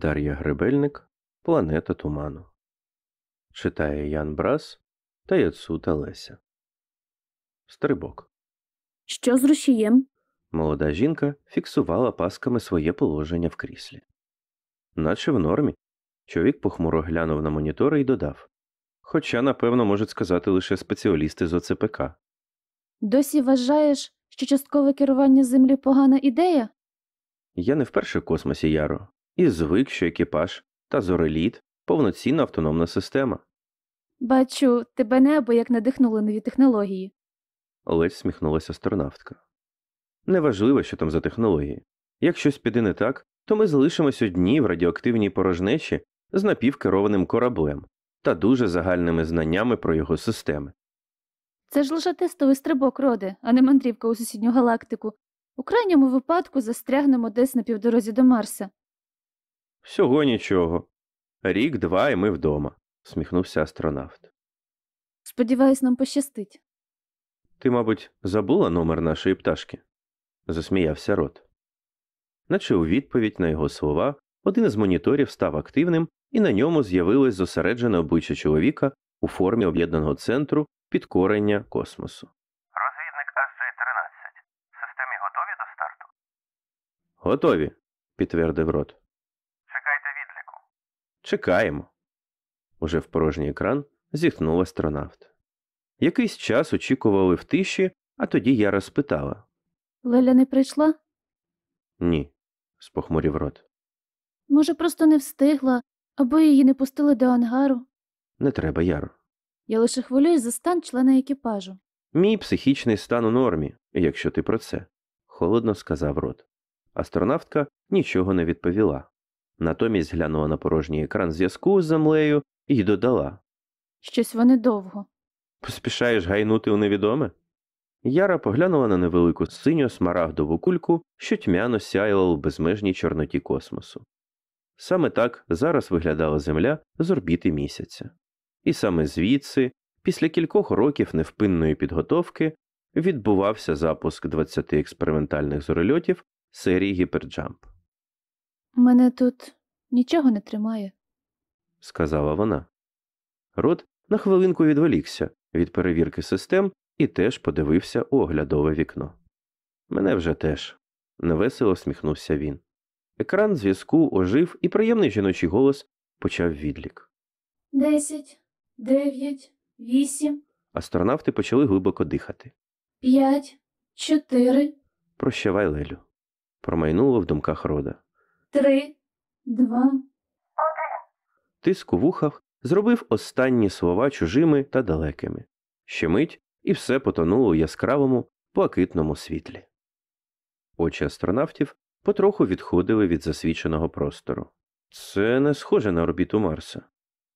Дар'я Гребельник Планета туману. Читає Ян Брас та Яцута Леся. Стрибок. Що з рушієм? Молода жінка фіксувала пасками своє положення в кріслі. Наче в нормі. Чоловік похмуро глянув на монітори і додав. Хоча, напевно, можуть сказати лише спеціалісти з ОЦПК. Досі вважаєш, що часткове керування землі погана ідея? Я не вперше в космосі Яро, і звик, що екіпаж та зореліт повноцінна автономна система. Бачу, тебе небо як надихнули нові технології. Ледь сміхнулася астронавтка. Неважливо, що там за технології. Як щось піде не так, то ми залишимось одні в радіоактивній порожнечі з напівкерованим кораблем та дуже загальними знаннями про його системи. Це ж лише тестовий стрибок роди, а не мандрівка у сусідню галактику. У крайньому випадку застрягнемо десь на півдорозі до Марса. Всього нічого. Рік, два, і ми вдома, сміхнувся астронавт. Сподіваюсь, нам пощастить. Ти, мабуть, забула номер нашої пташки? засміявся рот. Наче у відповідь на його слова один із моніторів став активним, і на ньому з'явилось зосереджене обличчя чоловіка у формі об'єднаного центру підкорення космосу. Розвідник АС-13. Системи готові до старту? Готові, підтвердив рот. Чекайте відліку. Чекаємо. Уже в порожній екран зітхнув астронавт. Якийсь час очікували в тиші, а тоді я розпитала Леля не прийшла? Ні, спохмурів рот. Може, просто не встигла, або її не пустили до ангару. Не треба, Яро. Я лише хвилююсь за стан члена екіпажу. Мій психічний стан у нормі, якщо ти про це, холодно сказав рот. Астронавтка нічого не відповіла. Натомість глянула на порожній екран зв'язку з землею і додала Щось вони довго. Поспішаєш гайнути у невідоме? Яра поглянула на невелику синю смарагдову кульку, що тьмяно сяяла в безмежній чорноті космосу. Саме так зараз виглядала Земля з орбіти місяця. І саме звідси, після кількох років невпинної підготовки, відбувався запуск 20 експериментальних зорольотів серії Гіперджамп, Мене тут нічого не тримає. сказала вона. Рот на хвилинку відволікся від перевірки систем і теж подивився у оглядове вікно. Мене вже теж, невесело сміхнувся він. Екран зв'язку ожив, і приємний жіночий голос почав відлік. Десять, дев'ять, вісім, Астронавти почали глибоко дихати. п'ять, чотири, Прощавай, Лелю. Промайнуло в думках рода. три, два. Тиск у вухах зробив останні слова чужими та далекими. Ще мить, і все потонуло у яскравому, блакитному світлі. Очі астронавтів потроху відходили від засвіченого простору. Це не схоже на орбіту Марса.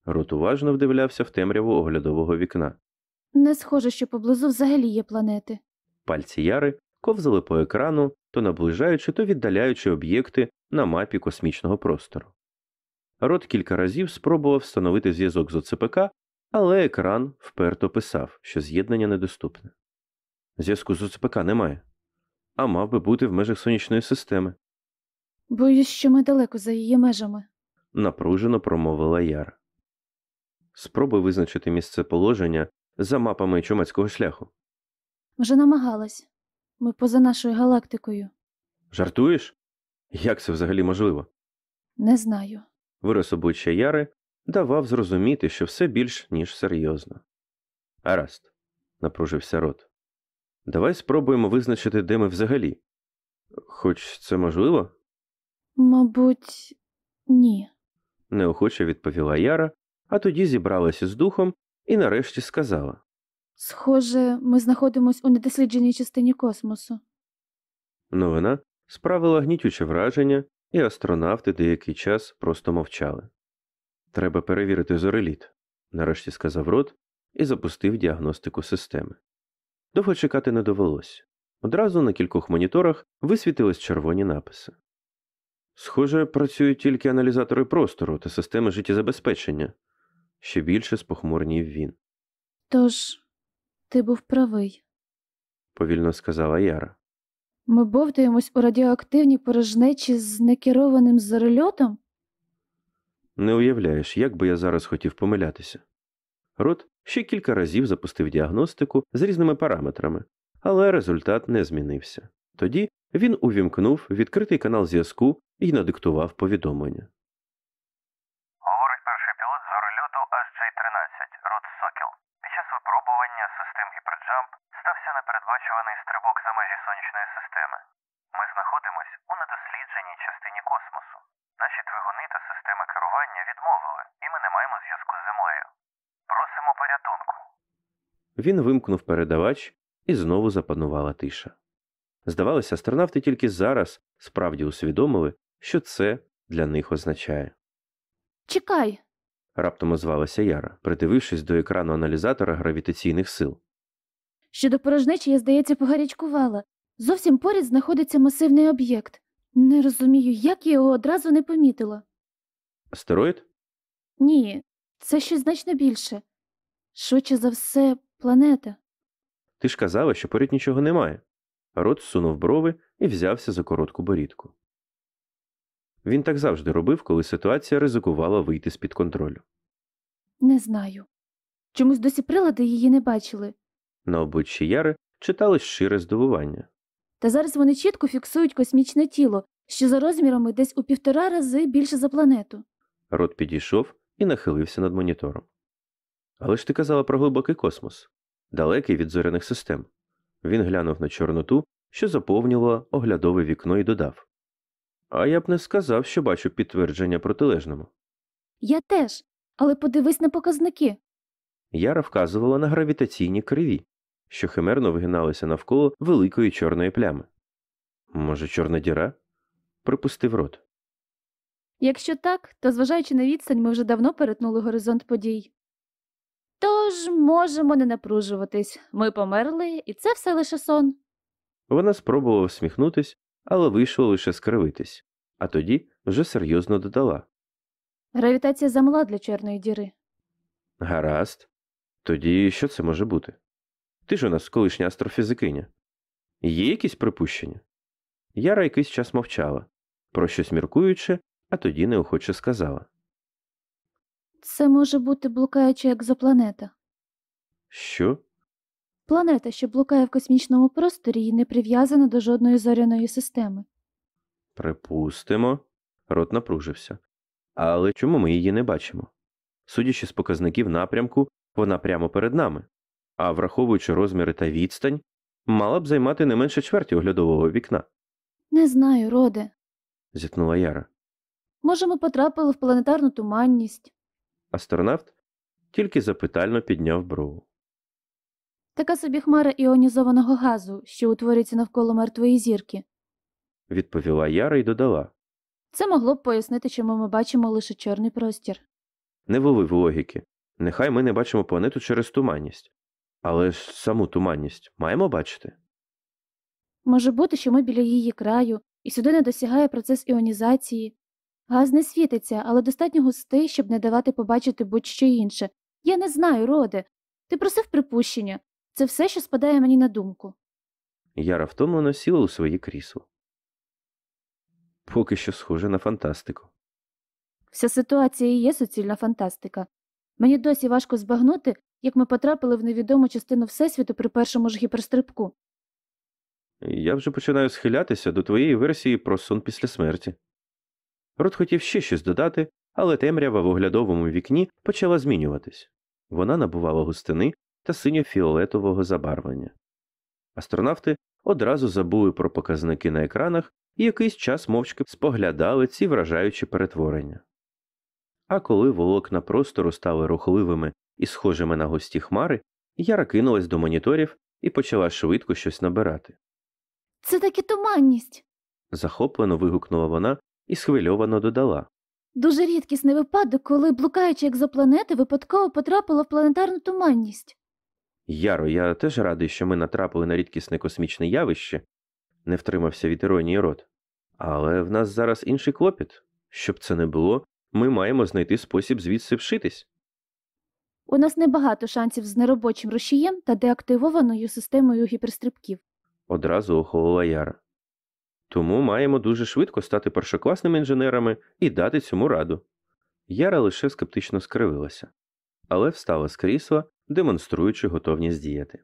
Рот уважно вдивлявся в темряву оглядового вікна. Не схоже, що поблизу взагалі є планети. Пальці Яри ковзали по екрану, то наближаючи, то віддаляючи об'єкти на мапі космічного простору. Рот кілька разів спробував встановити зв'язок з ОЦПК, але екран вперто писав, що з'єднання недоступне. Зв'язку з ОЦПК немає, а мав би бути в межах сонячної системи, Боюсь, що ми далеко за її межами. напружено промовила Яра. Спробуй визначити місце положення за мапами чумацького шляху. Вже намагалась. Ми поза нашою галактикою. Жартуєш? Як це взагалі можливо? Не знаю. Вираз обличчя Яри давав зрозуміти, що все більш ніж серйозно. Гаразд, напружився рот. Давай спробуємо визначити, де ми взагалі. Хоч це можливо? Мабуть, ні. неохоче відповіла Яра, а тоді зібралася з духом і нарешті сказала. Схоже, ми знаходимось у недослідженій частині космосу. Новина справила гнітюче враження, і астронавти деякий час просто мовчали. Треба перевірити зореліт, нарешті сказав рот і запустив діагностику системи. Довго чекати не довелось. Одразу на кількох моніторах висвітились червоні написи. Схоже, працюють тільки аналізатори простору та системи життєзабезпечення. Ще більше спохмурнів він. Тож, ти був правий. повільно сказала Яра. Ми бовтаємось у радіоактивній порожнечі з некерованим зорольотом? Не уявляєш, як би я зараз хотів помилятися. Рот ще кілька разів запустив діагностику з різними параметрами, але результат не змінився. Тоді він увімкнув відкритий канал зв'язку і надиктував повідомлення. Говорить перший пілот з горольоту SJ-13, Род Сокіл. Під час випробування систем Гіперджамп стався непередбачуваний стрибок за межі сонячної системи. Ми знаходимось у недослідженій частині космосу. Наші двигуни та системи керування відмовили, і ми не маємо зв'язку з землею. Просимо порятунку. Він вимкнув передавач, і знову запанувала тиша. Здавалося, астронавти тільки зараз справді усвідомили, що це для них означає. Чекай, Раптом озвалася Яра, придивившись до екрану аналізатора гравітаційних сил. щодо порожнечі я, здається, погарячкувала. Зовсім поряд знаходиться масивний об'єкт. Не розумію, як я його одразу не помітила. Астероїд? Ні, це щось значно більше. Швидше за все, планета. Ти ж казала, що поряд нічого немає. Рот сунув брови і взявся за коротку борідку. Він так завжди робив, коли ситуація ризикувала вийти з-під контролю. Не знаю. Чомусь досі прилади її не бачили. На обличчі Яри читалось щире здивування. Та зараз вони чітко фіксують космічне тіло, що за розмірами десь у півтора рази більше за планету. Рот підійшов і нахилився над монітором. Але ж ти казала про глибокий космос, далекий від зоряних систем. Він глянув на Чорноту, що заповнювала оглядове вікно, і додав А я б не сказав, що бачу підтвердження протилежному. Я теж, але подивись на показники. Яра вказувала на гравітаційні криві, що химерно вигиналися навколо великої чорної плями. Може, чорна діра? припустив рот. Якщо так, то, зважаючи на відстань, ми вже давно перетнули горизонт подій. Тож можемо не напружуватись. Ми померли, і це все лише сон. Вона спробувала всміхнутись, але вийшло лише скривитись, а тоді вже серйозно додала. Гравітація замала для чорної діри. Гаразд. Тоді що це може бути? Ти ж у нас колишня астрофізикиня. Є якісь припущення? Яра якийсь час мовчала, про щось міркуючи, а тоді неохоче сказала. Це може бути блукаюча екзопланета. Що? Планета, що блукає в космічному просторі і не прив'язана до жодної зоряної системи. Припустимо. Рот напружився. Але чому ми її не бачимо? Судячи з показників напрямку, вона прямо перед нами, а враховуючи розміри та відстань, мала б займати не менше чверті оглядового вікна, Не знаю, роде. зітхнула Яра. Може, ми потрапили в планетарну туманність. Астронавт тільки запитально підняв брову. Така собі хмара іонізованого газу, що утворюється навколо мертвої зірки. Відповіла Яра і додала. Це могло б пояснити, чому ми бачимо лише чорний простір. Не вилив логіки. Нехай ми не бачимо планету через туманність. Але ж саму туманність маємо бачити? Може бути, що ми біля її краю, і сюди не досягає процес іонізації. Газ не світиться, але достатньо густий, щоб не давати побачити будь-що інше. Я не знаю, роде. Ти просив припущення. Це все, що спадає мені на думку. Яра втомлено сіла у своє крісло. Поки що схоже на фантастику. Вся ситуація і є суцільна фантастика. Мені досі важко збагнути, як ми потрапили в невідому частину Всесвіту при першому ж гіперстрибку. Я вже починаю схилятися до твоєї версії про сон після смерті. Рот хотів ще щось додати, але темрява в оглядовому вікні почала змінюватись. Вона набувала густини та синьо-фіолетового забарвлення. Астронавти одразу забули про показники на екранах і якийсь час мовчки споглядали ці вражаючі перетворення. А коли волокна простору стали рухливими і схожими на густі хмари, Яра кинулась до моніторів і почала швидко щось набирати. Це таки туманність. Захоплено вигукнула вона і схвильовано додала. Дуже рідкісний випадок, коли блукаюча екзопланета випадково потрапила в планетарну туманність. Яро, я теж радий, що ми натрапили на рідкісне космічне явище, не втримався від іронії рот. Але в нас зараз інший клопіт. Щоб це не було, ми маємо знайти спосіб звідси вшитись. У нас небагато шансів з неробочим рушієм та деактивованою системою гіперстрибків. Одразу охолола Яра. Тому маємо дуже швидко стати першокласними інженерами і дати цьому раду. Яра лише скептично скривилася, але встала з крісла, демонструючи готовність діяти.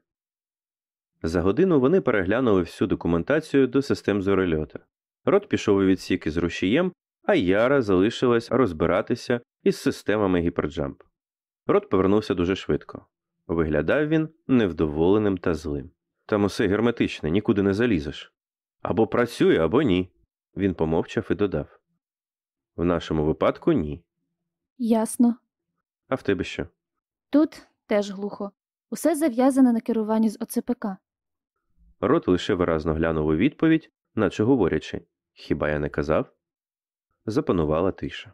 За годину вони переглянули всю документацію до систем зорольота. Рот пішов у відсік із рушієм, а Яра залишилась розбиратися із системами гіперджамп. Рот повернувся дуже швидко. Виглядав він невдоволеним та злим. Там усе герметичне, нікуди не залізеш. Або працює, або ні. Він помовчав і додав. В нашому випадку ні. Ясно. А в тебе що? Тут теж глухо. Усе зав'язане на керуванні з ОЦПК. Рот лише виразно глянув у відповідь, наче говорячи Хіба я не казав? Запанувала тиша.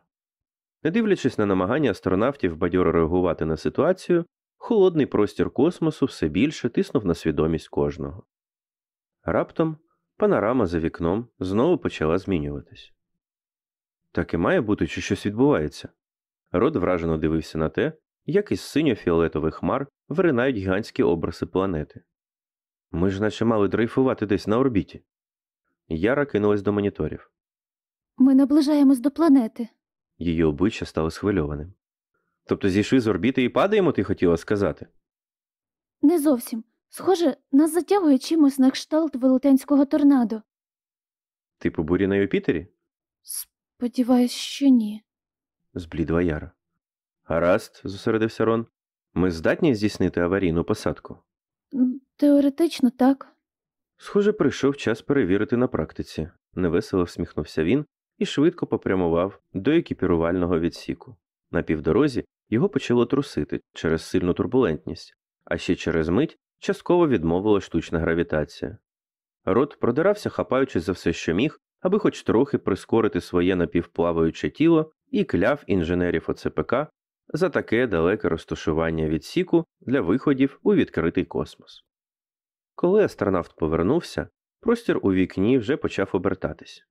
Не дивлячись на намагання астронавтів бадьоро реагувати на ситуацію, холодний простір космосу все більше тиснув на свідомість кожного. Раптом панорама за вікном знову почала змінюватись. Так і має бути, чи щось відбувається. Рот вражено дивився на те, як із синьо-фіолетових хмар виринають гігантські образи планети. Ми ж наче мали дрейфувати десь на орбіті. Яра кинулась до моніторів. Ми наближаємось до планети. Її обличчя стало схвильованим. Тобто зійшли з орбіти і падаємо, ти хотіла сказати? Не зовсім. Схоже, нас затягує чимось на кшталт велетенського торнадо. Типу бурі на Юпітері? Сподіваюсь, що ні. зблідла Яра. Гаразд, зосередився Рон. Ми здатні здійснити аварійну посадку. Теоретично так. Схоже, прийшов час перевірити на практиці, невесело всміхнувся він і швидко попрямував до екіпірувального відсіку. На півдорозі його почало трусити через сильну турбулентність, а ще через мить частково відмовила штучна гравітація. Рот продирався, хапаючи за все, що міг, аби хоч трохи прискорити своє напівплаваюче тіло, і кляв інженерів ОЦПК за таке далеке розташування відсіку для виходів у відкритий космос. Коли астронавт повернувся, простір у вікні вже почав обертатись.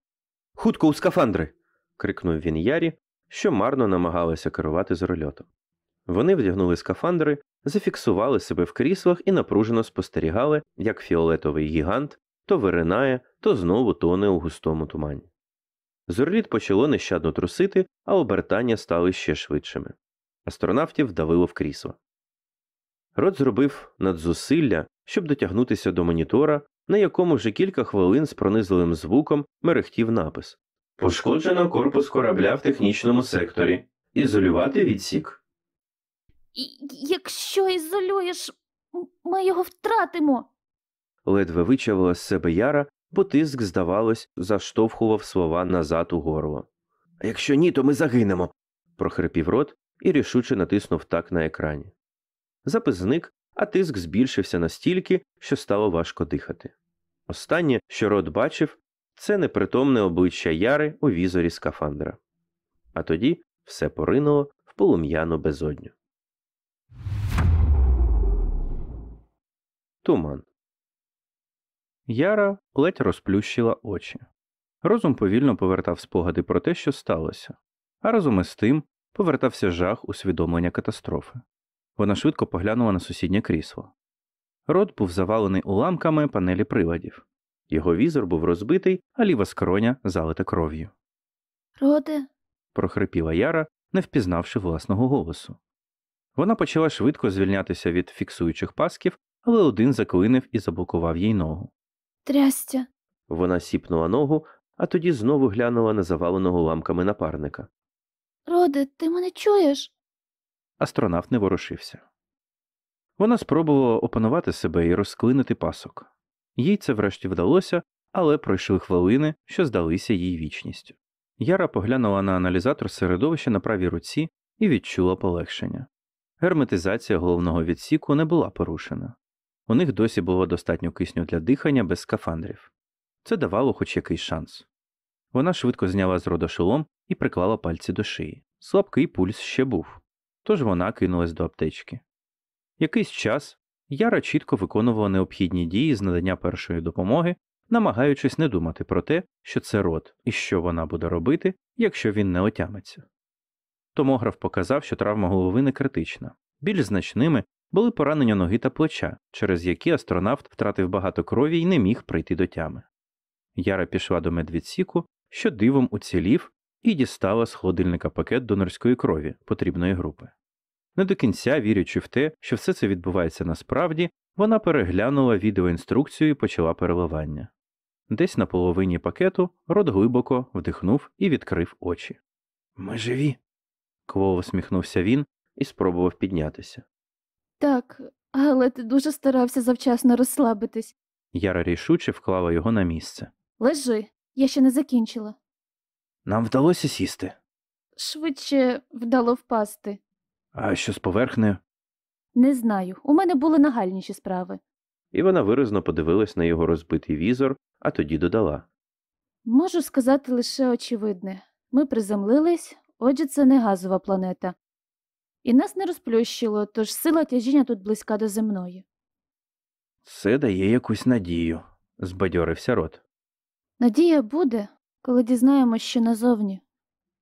Хутко у скафандри. крикнув він Ярі, що марно намагалася керувати зорольотом. Вони вдягнули скафандри, зафіксували себе в кріслах і напружено спостерігали, як фіолетовий гігант то виринає, то знову тоне у густому тумані. Зорліт почало нещадно трусити, а обертання стали ще швидшими. Астронавтів давило в крісло. Рот зробив надзусилля, щоб дотягнутися до монітора, на якому вже кілька хвилин з пронизливим звуком мерехтів напис Пошкоджено корпус корабля в технічному секторі. Ізолювати відсік. Якщо ізолюєш, ми його втратимо. Ледве вичавила з себе яра, бо тиск, здавалось, заштовхував слова назад у горло. А якщо ні, то ми загинемо. прохрипів рот і рішуче натиснув так на екрані. Запис зник, а тиск збільшився настільки, що стало важко дихати. Останнє, що рот бачив, це непритомне обличчя Яри у візорі скафандра. А тоді все поринуло в полум'яну безодню. Туман. Яра ледь розплющила очі. Розум повільно повертав спогади про те, що сталося, а разом із тим повертався жах усвідомлення катастрофи. Вона швидко поглянула на сусіднє крісло. Рот був завалений уламками панелі приладів. Його візор був розбитий, а ліва скроня залита кров'ю. Роде, прохрипіла Яра, не впізнавши власного голосу. Вона почала швидко звільнятися від фіксуючих пасків, але один заклинив і заблокував їй ногу. трястя. Вона сіпнула ногу, а тоді знову глянула на заваленого ламками напарника. Роде, ти мене чуєш? Астронавт не ворушився. Вона спробувала опанувати себе і розклинити пасок. Їй це врешті вдалося, але пройшли хвилини, що здалися їй вічністю. Яра поглянула на аналізатор середовища на правій руці і відчула полегшення. Герметизація головного відсіку не була порушена. У них досі було достатньо кисню для дихання без скафандрів. Це давало хоч якийсь шанс. Вона швидко зняла з рода шолом і приклала пальці до шиї. Слабкий пульс ще був, тож вона кинулась до аптечки. Якийсь час Яра чітко виконувала необхідні дії з надання першої допомоги, намагаючись не думати про те, що це рот і що вона буде робити, якщо він не отямиться. Томограф показав, що травма голови не критична, Більш значними були поранення ноги та плеча, через які астронавт втратив багато крові і не міг прийти до тями. Яра пішла до медвідсіку, що дивом уцілів, і дістала з холодильника пакет донорської крові потрібної групи. Не до кінця, вірячи в те, що все це відбувається насправді, вона переглянула відеоінструкцію і почала переливання. Десь на половині пакету рот глибоко вдихнув і відкрив очі. Ми живі. Кволо всміхнувся він і спробував піднятися. Так, але ти дуже старався завчасно розслабитись. Яра рішуче вклала його на місце. Лежи, я ще не закінчила. Нам вдалося сісти. Швидше вдало впасти. А що з поверхнею? Не знаю, у мене були нагальніші справи. І вона виразно подивилась на його розбитий візор, а тоді додала. Можу сказати лише очевидне ми приземлились, отже, це не газова планета. І нас не розплющило, тож сила тяжіння тут близька до земної. Це дає якусь надію, збадьорився рот. Надія буде, коли дізнаємось, що назовні.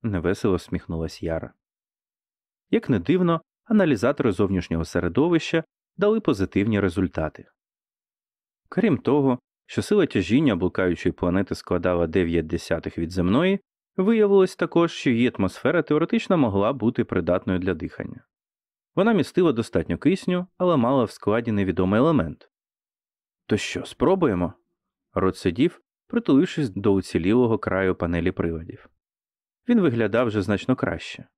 невесело сміхнулась Яра. Як не дивно, аналізатори зовнішнього середовища дали позитивні результати. Крім того, що сила тяжіння блукаючої планети складала 9 десятих від земної, виявилось також, що її атмосфера теоретично могла бути придатною для дихання. Вона містила достатньо кисню, але мала в складі невідомий елемент. То що, спробуємо? Рот сидів, притулившись до уцілілого краю панелі приладів. Він виглядав вже значно краще.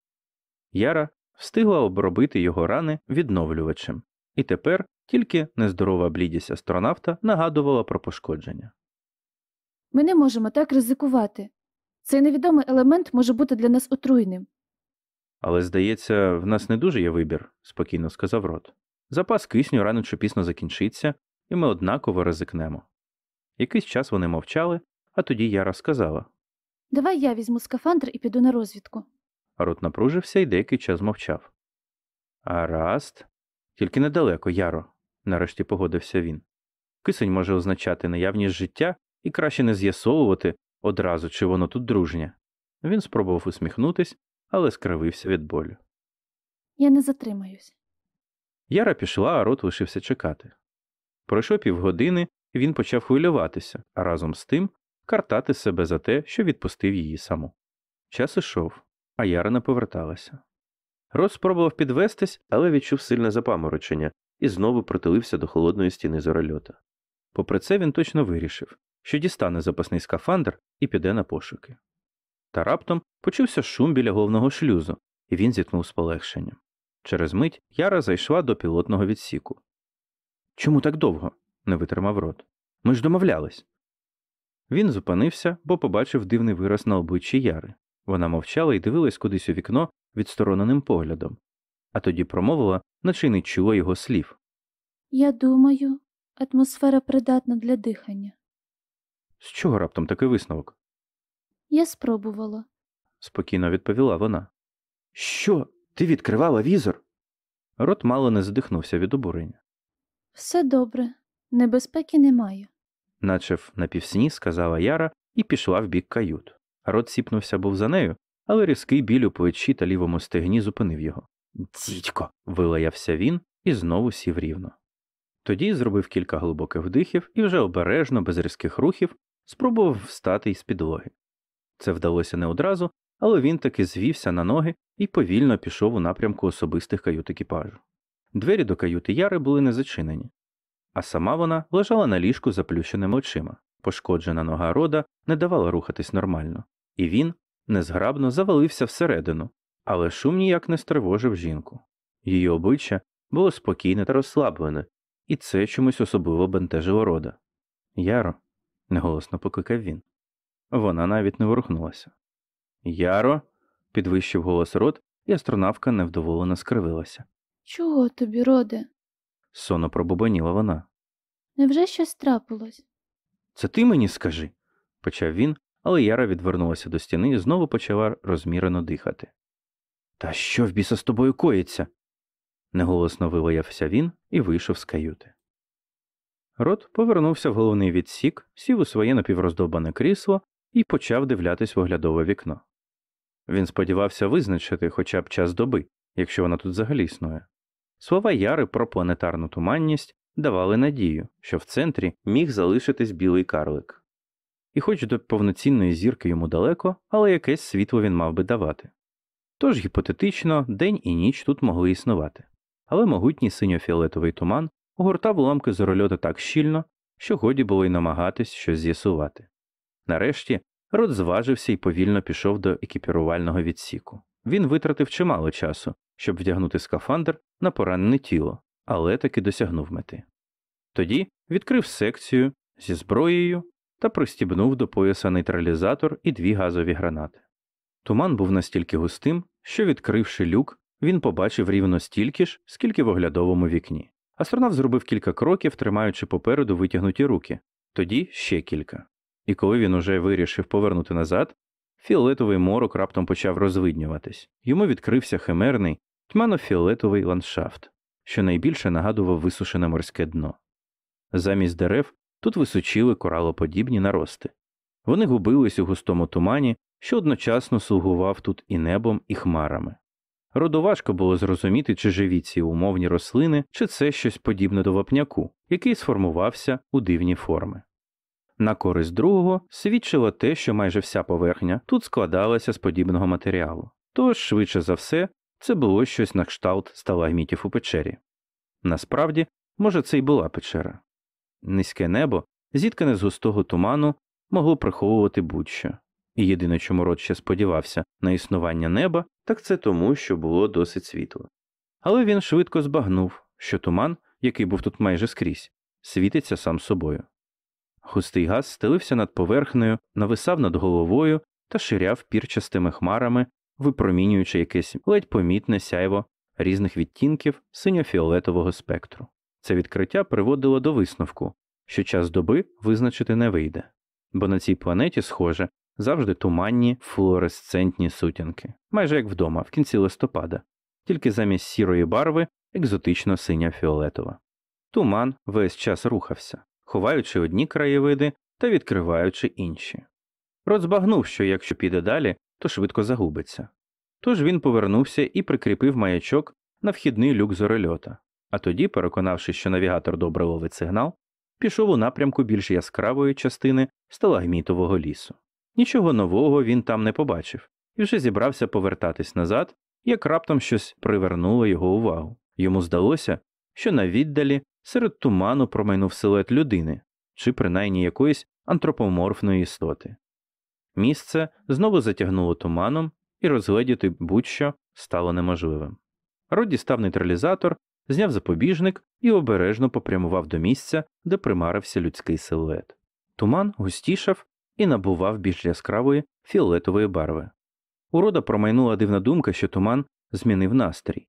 Яра встигла обробити його рани відновлювачем, і тепер тільки нездорова блідість астронавта нагадувала про пошкодження. Ми не можемо так ризикувати. Цей невідомий елемент може бути для нас отруйним. Але, здається, в нас не дуже є вибір, спокійно сказав рот. Запас кисню рано чи пізно закінчиться, і ми однаково ризикнемо. Якийсь час вони мовчали, а тоді Яра сказала. Давай я візьму скафандр і піду на розвідку. Рот напружився і деякий час мовчав. Гаразд. Тільки недалеко, Яро, нарешті погодився він. Кисень може означати наявність життя і краще не з'ясовувати одразу, чи воно тут дружнє. Він спробував усміхнутись, але скривився від болю. Я не затримаюсь. Яра пішла, а рот лишився чекати. Пройшло півгодини, він почав хвилюватися, а разом з тим картати себе за те, що відпустив її саму. Час ішов, а Яра не поверталася. Рот спробував підвестись, але відчув сильне запаморочення і знову притулився до холодної стіни зорольота. Попри це він точно вирішив, що дістане запасний скафандр і піде на пошуки. Та раптом почувся шум біля головного шлюзу, і він зіткнув з полегшенням. Через мить Яра зайшла до пілотного відсіку. Чому так довго? Не витримав рот. Ми ж домовлялись. Він зупинився, бо побачив дивний вираз на обличчі Яри. Вона мовчала і дивилась кудись у вікно відстороненим поглядом, а тоді промовила, наче й не чула його слів. Я думаю, атмосфера придатна для дихання. З чого раптом такий висновок? Я спробувала. спокійно відповіла вона. Що? Ти відкривала візор? Рот мало не задихнувся від обурення. Все добре, небезпеки немає. наче в напівсні сказала Яра і пішла в бік кают. Рот сіпнувся був за нею, але різкий біль у плечі та лівому стегні зупинив його. Дідько. вилаявся він і знову сів рівно. Тоді зробив кілька глибоких вдихів і вже обережно, без різких рухів, спробував встати із підлоги. Це вдалося не одразу, але він таки звівся на ноги і повільно пішов у напрямку особистих кают екіпажу. Двері до каюти Яри були не зачинені, а сама вона лежала на ліжку заплющеними очима. Пошкоджена нога рода не давала рухатись нормально, і він незграбно завалився всередину, але шум ніяк не стривожив жінку. Її обличчя було спокійне та розслаблене, і це чомусь особливо бентежило рода. Яро, неголосно покликав він. Вона навіть не ворухнулася. Яро, підвищив голос рот, і астронавка невдоволено скривилася. Чого тобі, роде? Сонно пробубаніла вона. Невже щось трапилось? Це ти мені скажи, почав він, але Яра відвернулася до стіни і знову почала розмірено дихати. Та що в біса з тобою коїться? неголосно вилаявся він і вийшов з каюти. Рот повернувся в головний відсік, сів у своє напівроздовбане крісло і почав дивлятись в оглядове вікно. Він сподівався визначити хоча б час доби, якщо вона тут взагалі існує. Слова Яри про планетарну туманність давали надію, що в центрі міг залишитись білий карлик. І хоч до повноцінної зірки йому далеко, але якесь світло він мав би давати. Тож гіпотетично день і ніч тут могли існувати, але могутній синьо-фіолетовий туман огортав уламки зорольота так щільно, що годі було й намагатись щось з'ясувати. Нарешті Рот зважився і повільно пішов до екіпірувального відсіку. Він витратив чимало часу, щоб вдягнути скафандр на поранене тіло, але таки досягнув мети. Тоді відкрив секцію зі зброєю та пристібнув до пояса нейтралізатор і дві газові гранати. Туман був настільки густим, що, відкривши люк, він побачив рівно стільки ж, скільки в оглядовому вікні. Астронавт зробив кілька кроків, тримаючи попереду витягнуті руки, тоді ще кілька. І коли він уже вирішив повернути назад, фіолетовий морок раптом почав розвиднюватись. Йому відкрився химерний, тьмано-фіолетовий ландшафт, що найбільше нагадував висушене морське дно. Замість дерев тут височили коралоподібні нарости. Вони губились у густому тумані, що одночасно слугував тут і небом, і хмарами. Роду важко було зрозуміти, чи живі ці умовні рослини, чи це щось подібне до вапняку, який сформувався у дивні форми. На користь другого свідчило те, що майже вся поверхня тут складалася з подібного матеріалу, тож, швидше за все, це було щось на кшталт сталагмітів у печері. Насправді, може, це й була печера. Низьке небо, зіткане з густого туману, могло приховувати будь-що, і єдине, чому рот ще сподівався на існування неба, так це тому, що було досить світло. Але він швидко збагнув, що туман, який був тут майже скрізь, світиться сам собою. Густий газ стелився над поверхнею, нависав над головою та ширяв пірчастими хмарами, випромінюючи якесь ледь помітне сяйво різних відтінків синьо-фіолетового спектру. Це відкриття приводило до висновку, що час доби визначити не вийде, бо на цій планеті, схоже, завжди туманні флуоресцентні сутінки, майже як вдома, в кінці листопада, тільки замість сірої барви екзотично синя фіолетова. Туман весь час рухався, ховаючи одні краєвиди та відкриваючи інші. Рот збагнув, що якщо піде далі, то швидко загубиться. Тож він повернувся і прикріпив маячок на вхідний люк зорельота, а тоді, переконавшись, що навігатор добре ловить сигнал, пішов у напрямку більш яскравої частини сталагмітового лісу. Нічого нового він там не побачив і вже зібрався повертатись назад, як раптом щось привернуло його увагу. Йому здалося, що на віддалі серед туману промайнув силует людини чи принаймні якоїсь антропоморфної істоти. Місце знову затягнуло туманом, і розгледіти будь-що стало неможливим. Род дістав нейтралізатор, зняв запобіжник і обережно попрямував до місця, де примарився людський силует. Туман густішав і набував більш яскравої фіолетової барви. У рода промайнула дивна думка, що туман змінив настрій.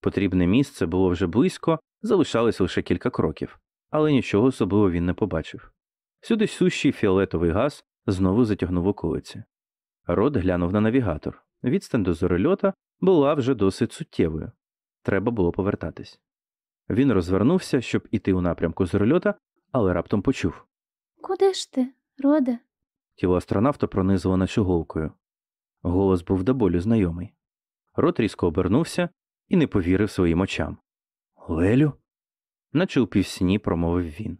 Потрібне місце було вже близько, залишалось лише кілька кроків, але нічого особливо він не побачив. Сюди сущий фіолетовий газ знову затягнув околиці. Род глянув на навігатор. Відстань до зорельота була вже досить суттєвою. Треба було повертатись. Він розвернувся, щоб іти у напрямку зорельота, але раптом почув. Куди ж ти, роде? Тіло астронавта пронизило наче голкою. Голос був до болю знайомий. Рот різко обернувся і не повірив своїм очам. Лелю? Наче у півсні промовив він.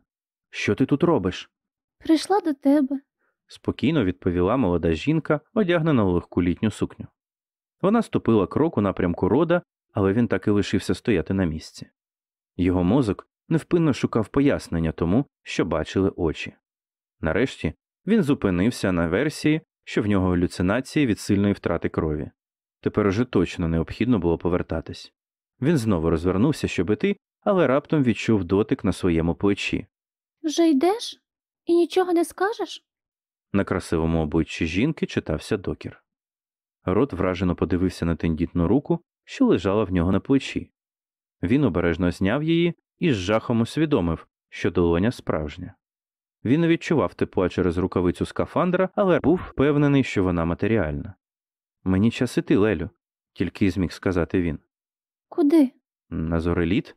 Що ти тут робиш? Прийшла до тебе. спокійно відповіла молода жінка, одягнена у легку літню сукню. Вона ступила крок у напрямку рода, але він так і лишився стояти на місці. Його мозок невпинно шукав пояснення тому, що бачили очі. Нарешті він зупинився на версії, що в нього галюцинації від сильної втрати крові. Тепер уже точно необхідно було повертатись. Він знову розвернувся, щоб іти, але раптом відчув дотик на своєму плечі. Вже йдеш? І нічого не скажеш? На красивому обличчі жінки читався докір. Рот вражено подивився на тендітну руку, що лежала в нього на плечі. Він обережно зняв її і з жахом усвідомив, що долоня справжня. Він не відчував тепла через рукавицю скафандра, але був впевнений, що вона матеріальна. Мені час іти, Лелю, тільки зміг сказати він. Куди? На зореліт,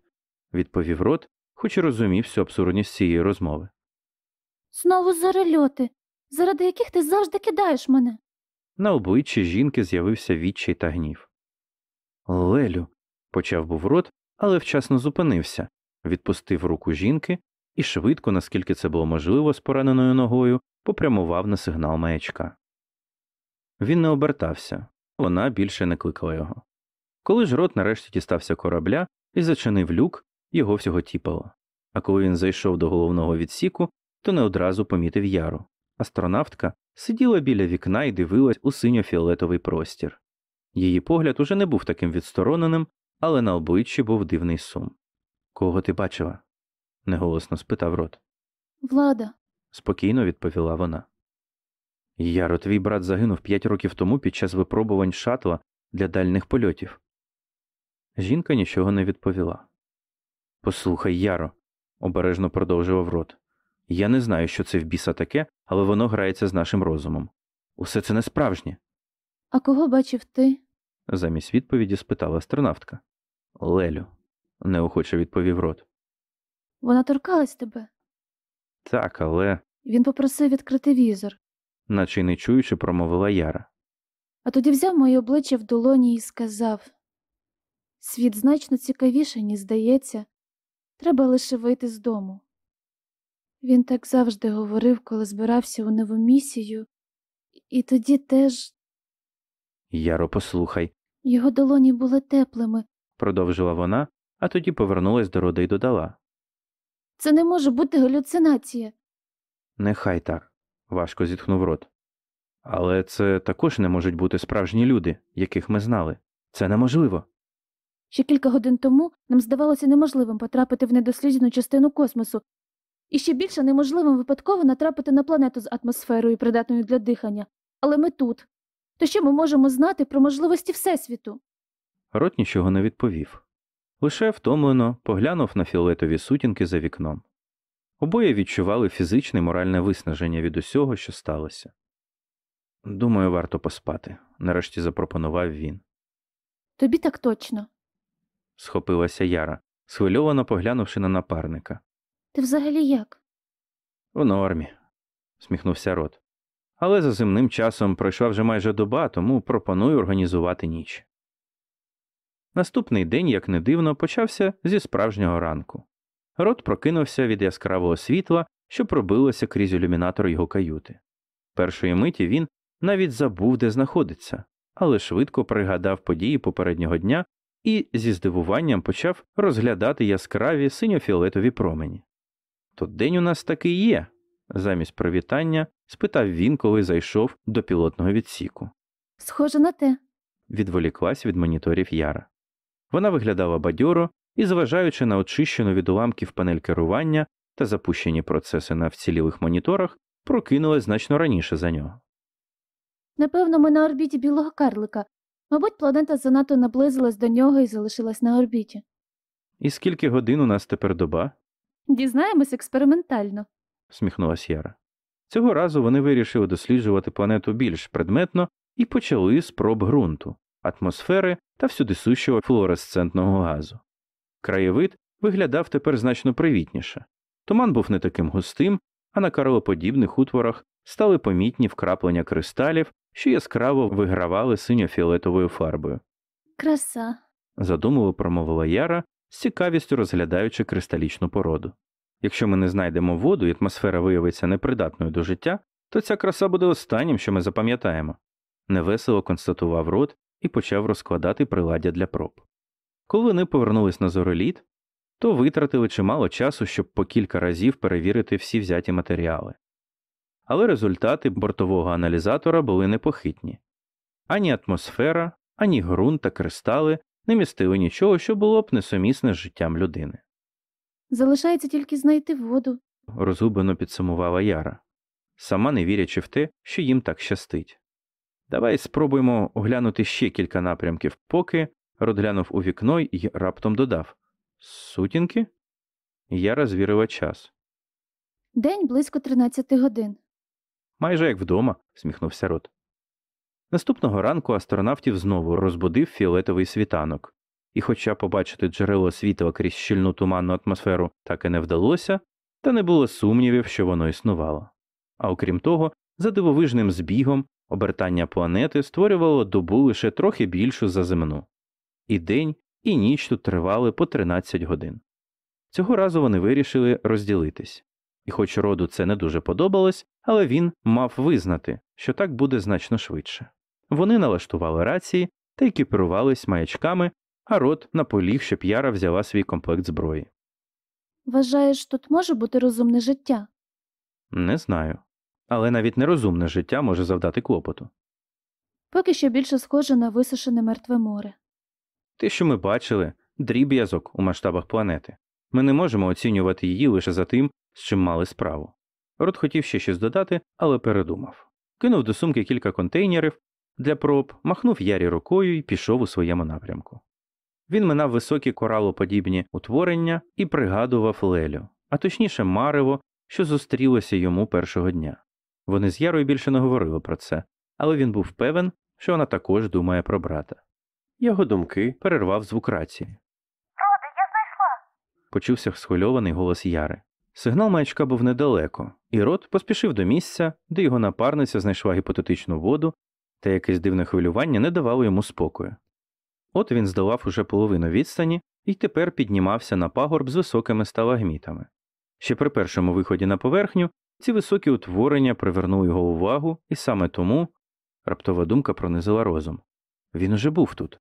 відповів рот, хоч і розумів всю абсурдність цієї розмови. Знову зорельоти, заради яких ти завжди кидаєш мене. На обличчі жінки з'явився відчай та гнів. Лелю, почав був рот, але вчасно зупинився, відпустив руку жінки і швидко, наскільки це було можливо, з пораненою ногою, попрямував на сигнал маячка. Він не обертався, вона більше не кликала його. Коли ж рот нарешті дістався корабля і зачинив люк, його всього тіпало. А коли він зайшов до головного відсіку, то не одразу помітив яру. Астронавтка сиділа біля вікна і дивилась у синьо-фіолетовий простір. Її погляд уже не був таким відстороненим, але на обличчі був дивний сум. Кого ти бачила? неголосно спитав рот. Влада, Спокійно відповіла вона. Яро, твій брат загинув п'ять років тому під час випробувань шатла для дальних польотів. Жінка нічого не відповіла. Послухай, Яро, обережно продовжував рот. Я не знаю, що це в біса таке, але воно грається з нашим розумом. Усе це не справжнє, а кого бачив ти? замість відповіді спитала астронавтка. Лелю, неохоче відповів рот. Вона торкалась тебе. Так, але, Він попросив відкрити візор, наче й не чуючи, промовила Яра. а тоді взяв моє обличчя в долоні і сказав Світ значно цікавіше, ніж здається, треба лише вийти з дому. Він так завжди говорив, коли збирався у нову місію, і тоді теж Яро, послухай, його долоні були теплими. продовжила вона, а тоді повернулась до рода і додала. Це не може бути галюцинація. Нехай так, важко зітхнув рот. Але це також не можуть бути справжні люди, яких ми знали. Це неможливо. Ще кілька годин тому нам здавалося неможливим потрапити в недосліджену частину космосу, і ще більше неможливим випадково натрапити на планету з атмосферою, придатною для дихання. Але ми тут. То що ми можемо знати про можливості Всесвіту? Рот нічого не відповів. Лише втомлено поглянув на фіолетові сутінки за вікном. Обоє відчували фізичне і моральне виснаження від усього, що сталося. Думаю, варто поспати, нарешті запропонував він. Тобі так точно. Схопилася Яра, схвильовано поглянувши на напарника. Ти взагалі як? В нормі, сміхнувся рот. Але за земним часом пройшла вже майже доба, тому пропоную організувати ніч. Наступний день, як не дивно, почався зі справжнього ранку. Рот прокинувся від яскравого світла, що пробилося крізь ілюмінатор його каюти. Першої миті він навіть забув, де знаходиться, але швидко пригадав події попереднього дня і зі здивуванням почав розглядати яскраві синьо-фіолетові промені. То день у нас таки є, замість привітання спитав він, коли зайшов до пілотного відсіку. Схоже на те. Відволіклась від моніторів Яра. Вона виглядала бадьоро і, зважаючи на очищену від уламків панель керування та запущені процеси на вцілілих моніторах, прокинулась значно раніше за нього. Напевно, ми на орбіті білого карлика. Мабуть, планета занадто наблизилась до нього і залишилась на орбіті. І скільки годин у нас тепер доба? Дізнаємось експериментально. сміхнулась Яра. Цього разу вони вирішили досліджувати планету більш предметно і почали з проб ґрунту, атмосфери та всюдисущого флуоресцентного газу. Краєвид виглядав тепер значно привітніше. Туман був не таким густим, а на карлоподібних утворах стали помітні вкраплення кристалів, що яскраво вигравали синьо-фіолетовою фарбою. Краса. Задумливо промовила Яра, з цікавістю розглядаючи кристалічну породу. Якщо ми не знайдемо воду і атмосфера виявиться непридатною до життя, то ця краса буде останнім, що ми запам'ятаємо. Невесело констатував рот і почав розкладати приладдя для проб. Коли вони повернулись на зореліт, то витратили чимало часу, щоб по кілька разів перевірити всі взяті матеріали. Але результати бортового аналізатора були непохитні ані атмосфера, ані ґрунт та кристали не містили нічого, що було б несумісне з життям людини. Залишається тільки знайти воду. розгублено підсумувала Яра, сама не вірячи в те, що їм так щастить. Давай спробуємо оглянути ще кілька напрямків, поки розглянув у вікно і раптом додав Сутінки? Яра звірила час. День близько 13 годин. Майже як вдома, сміхнувся рот. Наступного ранку астронавтів знову розбудив фіолетовий світанок, і, хоча побачити джерело світла крізь щільну туманну атмосферу так і не вдалося, та не було сумнівів, що воно існувало. А окрім того, за дивовижним збігом обертання планети створювало добу лише трохи більшу за земну. І день, і ніч тут тривали по 13 годин. Цього разу вони вирішили розділитись. І хоч роду це не дуже подобалось, але він мав визнати, що так буде значно швидше. Вони налаштували рації та екіпірувались маячками, а рот наполіг, щоб Яра взяла свій комплект зброї. Вважаєш, тут може бути розумне життя? Не знаю. Але навіть нерозумне життя може завдати клопоту. Поки що більше схоже на висушене мертве море. Те, що ми бачили, дріб'язок у масштабах планети. Ми не можемо оцінювати її лише за тим, з чим мали справу. Рот хотів ще щось додати, але передумав. Кинув до сумки кілька контейнерів для проб, махнув Ярі рукою і пішов у своєму напрямку. Він минав високі коралоподібні утворення і пригадував Лелю, а точніше Марево, що зустрілося йому першого дня. Вони з Ярою більше не говорили про це, але він був певен, що вона також думає про брата. Його думки перервав звук рації. Роди, я знайшла. Почувся схвильований голос Яри. Сигнал маячка був недалеко, і рот поспішив до місця, де його напарниця знайшла гіпотетичну воду, та якесь дивне хвилювання не давало йому спокою. От він здолав уже половину відстані і тепер піднімався на пагорб з високими сталагмітами. Ще при першому виході на поверхню ці високі утворення привернули його увагу, і саме тому раптова думка пронизила розум. Він уже був тут.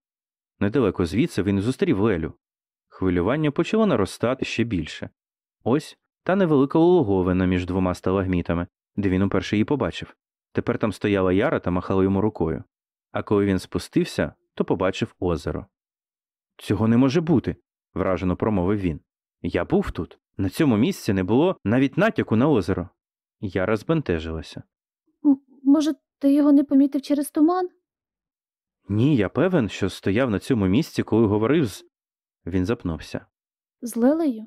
Недалеко звідси він зустрів Лелю. Хвилювання почало наростати ще більше. Ось та невелика улоговина між двома сталагмітами, де він уперше її побачив. Тепер там стояла Яра та махала йому рукою. А коли він спустився, то побачив озеро. Цього не може бути, вражено промовив він. Я був тут. На цьому місці не було навіть натяку на озеро. Яра збентежилася. Може, ти його не помітив через туман? Ні, я певен, що стояв на цьому місці, коли говорив з. Він запнувся. З Лелею?